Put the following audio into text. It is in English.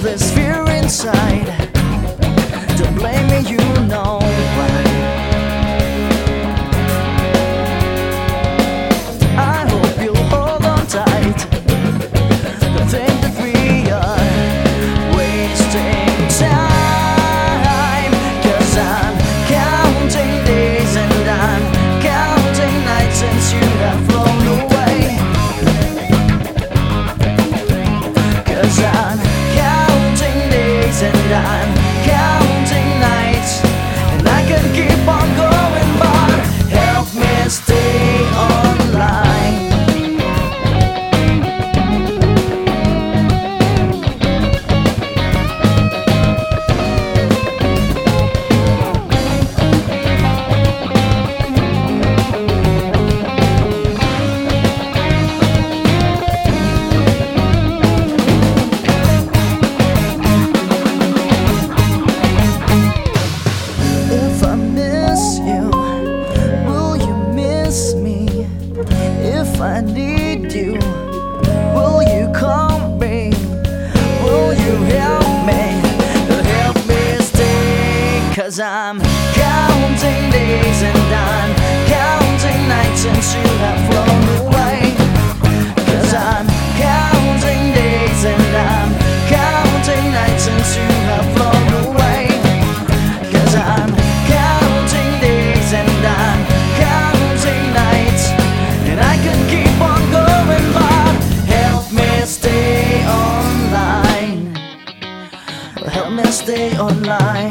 all this fear inside. Don't blame me, you know. I'm counting days and I'm counting nights until I've flown away Cause I'm counting days and I'm counting nights until have flown away Cause I'm counting days and counting nights. And I can keep on going help me stay online. Help me stay online.